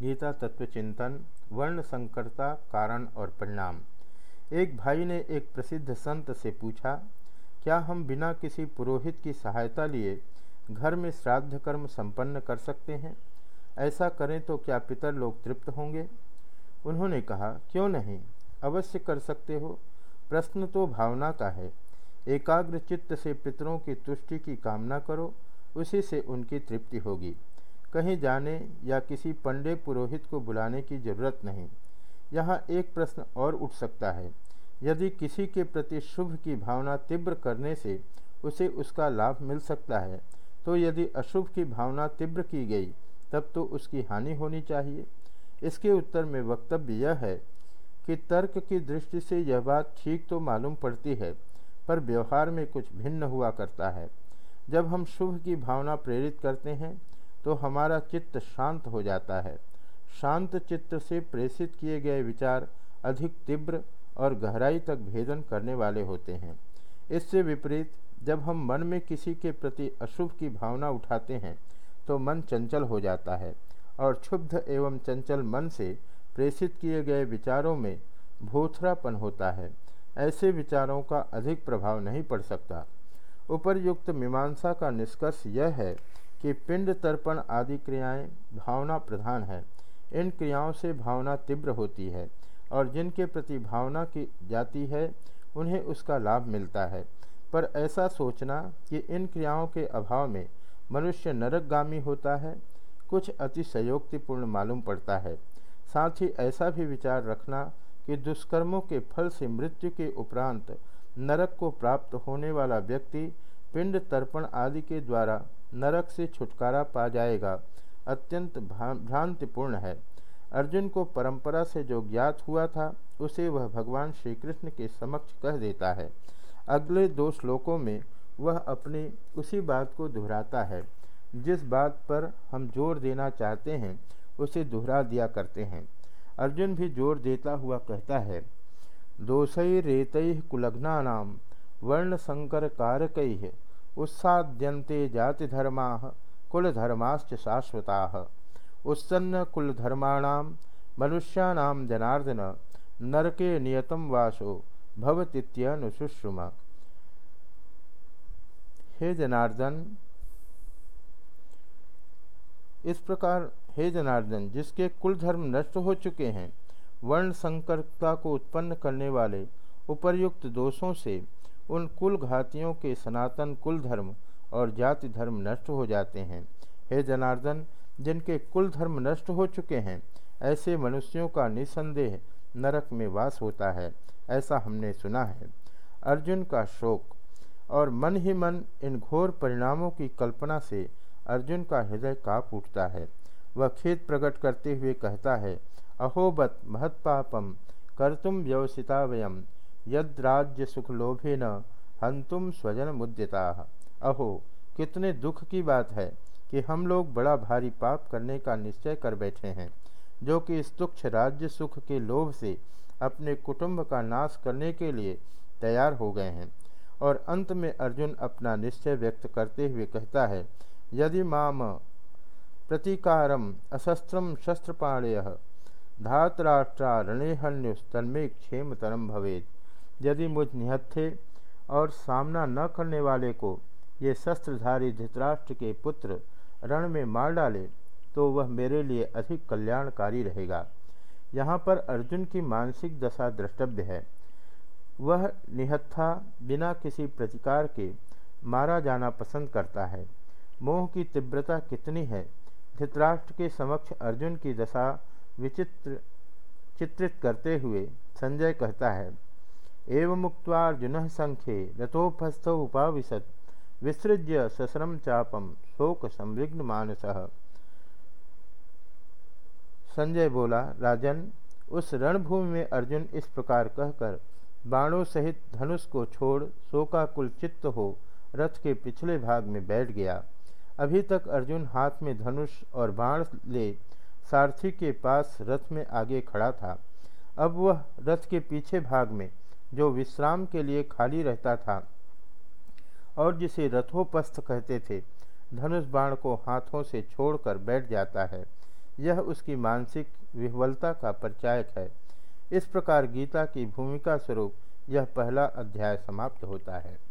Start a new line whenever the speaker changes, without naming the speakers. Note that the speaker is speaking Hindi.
गीता तत्व चिंतन, वर्ण संकरता, कारण और परिणाम। एक भाई ने एक प्रसिद्ध संत से पूछा, क्या हम बिना किसी पुरोहित की सहायता लिए घर में श्राद्ध कर्म संपन्न कर सकते हैं? ऐसा करें तो क्या पितर लोग तृप्त होंगे? उन्होंने कहा, क्यों नहीं? अवश्य कर सकते हो। प्रश्न तो भावना का है। एकाग्र चित्त से पितरों की तुष्टि की कामना करो, उसी से उनकी तृप्ति होगी। कहीं जाने या किसी पंडे पुरोहित को बुलाने की ज़रूरत नहीं। यहाँ एक प्रश्न और उठ सकता है। यदि किसी के प्रति शुभ की भावना तीव्र करने से उसे उसका लाभ मिल सकता है तो यदि अशुभ की भावना तीव्र की गई, तब तो उसकी हानि होनी चाहिए। इसके उत्तर में वक्तव्य यह है कि तर्क की दृष्टि से यह बात ठीक तो मालूम पड़ती है, पर व्यवहार में कुछ भिन्न हुआ करता है। जब हम शुभ की भावना प्रेरित करते हैं तो हमारा चित्त शांत हो जाता है। शांत चित्त से प्रेषित किए गए विचार अधिक तीव्र और गहराई तक भेदन करने वाले होते हैं। इससे विपरीत, जब हम मन में किसी के प्रति अशुभ की भावना उठाते हैं तो मन चंचल हो जाता है और क्षुब्ध एवं चंचल मन से प्रेषित किए गए विचारों में भूथरापन होता है। ऐसे विचारों का अधिक प्रभाव नहीं पड़ सकता। उपरयुक्त मीमांसा का निष्कर्ष यह है कि पिंड तर्पण आदि क्रियाएँ भावना प्रधान है। इन क्रियाओं से भावना तीव्र होती है और जिनके प्रति भावना की जाती है, उन्हें उसका लाभ मिलता है। पर ऐसा सोचना कि इन क्रियाओं के अभाव में मनुष्य नरकगामी होता है, कुछ अति अतिशयोक्तिपूर्ण मालूम पड़ता है। साथ ही ऐसा भी विचार रखना कि दुष्कर्मों के फल से मृत्यु के उपरांत नरक को प्राप्त होने वाला व्यक्ति पिंड तर्पण आदि के द्वारा नरक से छुटकारा पा जाएगा। अत्यंत भ्रांतिपूर्ण है। अर्जुन को परंपरा से जो ज्ञात हुआ था, उसे वह भगवान श्री कृष्ण के समक्ष कह देता है। अगले दो श्लोकों में वह अपनी उसी बात को दोहराता है। जिस बात पर हम ज़ोर देना चाहते हैं, उसे दोहरा दिया करते हैं। अर्जुन भी ज़ोर देता हुआ कहता है दोषै रेत कुलग्ना नाम वर्ण संकर कारक उत्साद्यन्ते जातिधर्मा, कुलधर्माश्च शाश्वता। उत्सन्न कुलधर्माणाम मनुष्याणाम जनार्दन, नरके नियतम वासो भवतीत्यनुशुश्रुम हे जनार्दन, इस प्रकार, हे जनार्दन, जिसके कुल धर्म नष्ट हो चुके हैं वर्ण संकरता को उत्पन्न करने वाले उपर्युक्त दोषों से उन कुल घातियों के सनातन कुल धर्म और जाति धर्म नष्ट हो जाते हैं। हे जनार्दन, जिनके कुल धर्म नष्ट हो चुके हैं, ऐसे मनुष्यों का निसंदेह नरक में वास होता है, ऐसा हमने सुना है। अर्जुन का शोक और मन ही मन इन घोर परिणामों की कल्पना से अर्जुन का हृदय काप उठता है। वह खेत प्रकट करते हुए कहता है अहोबत महत्पापम, कर्तुम व्यवसिता वयम यद्राज्य सुखलोभे न हंतुम स्वजन मुद्यता अहो, कितने दुख की बात है कि हम लोग बड़ा भारी पाप करने का निश्चय कर बैठे हैं, जो कि इस तुक्ष राज्य सुख के लोभ से अपने कुटुंब का नाश करने के लिए तैयार हो गए हैं। और अंत में अर्जुन अपना निश्चय व्यक्त करते हुए कहता है, यदि माम प्रतीकारम अशस्त्रम शस्त्रपाणय धातराष्ट्रारणेहन्युस्तन्मे क्षेमतरम भवेद यदि मुझ निहत्थे और सामना न करने वाले को ये शस्त्रधारी धृतराष्ट्र के पुत्र रण में मार डाले तो वह मेरे लिए अधिक कल्याणकारी रहेगा। यहाँ पर अर्जुन की मानसिक दशा द्रष्टव्य है। वह निहत्था बिना किसी प्रतिकार के मारा जाना पसंद करता है। मोह की तीव्रता कितनी है? धृतराष्ट्र के समक्ष अर्जुन की दशा विचित्र, चित्रित करते हुए संजय कहता है एवं मुक्तार्जुन संख्ये रथोपस्थ उपाविशत। विसृज्य ससरम चापम शोक संविघ्न मानस संजय बोला, राजन, उस रणभूमि में अर्जुन इस प्रकार कहकर, बाणों सहित धनुष को छोड़ शोकाकुल चित्त हो, रथ के पिछले भाग में बैठ गया। अभी तक अर्जुन हाथ में धनुष और बाण ले सारथी के पास रथ में आगे खड़ा था। अब वह रथ के पीछे भाग में जो विश्राम के लिए खाली रहता था और जिसे रथोपस्थ कहते थे, धनुष बाण को हाथों से छोड़कर बैठ जाता है। यह उसकी मानसिक विह्वलता का परिचायक है। इस प्रकार गीता की भूमिका स्वरूप यह पहला अध्याय समाप्त होता है।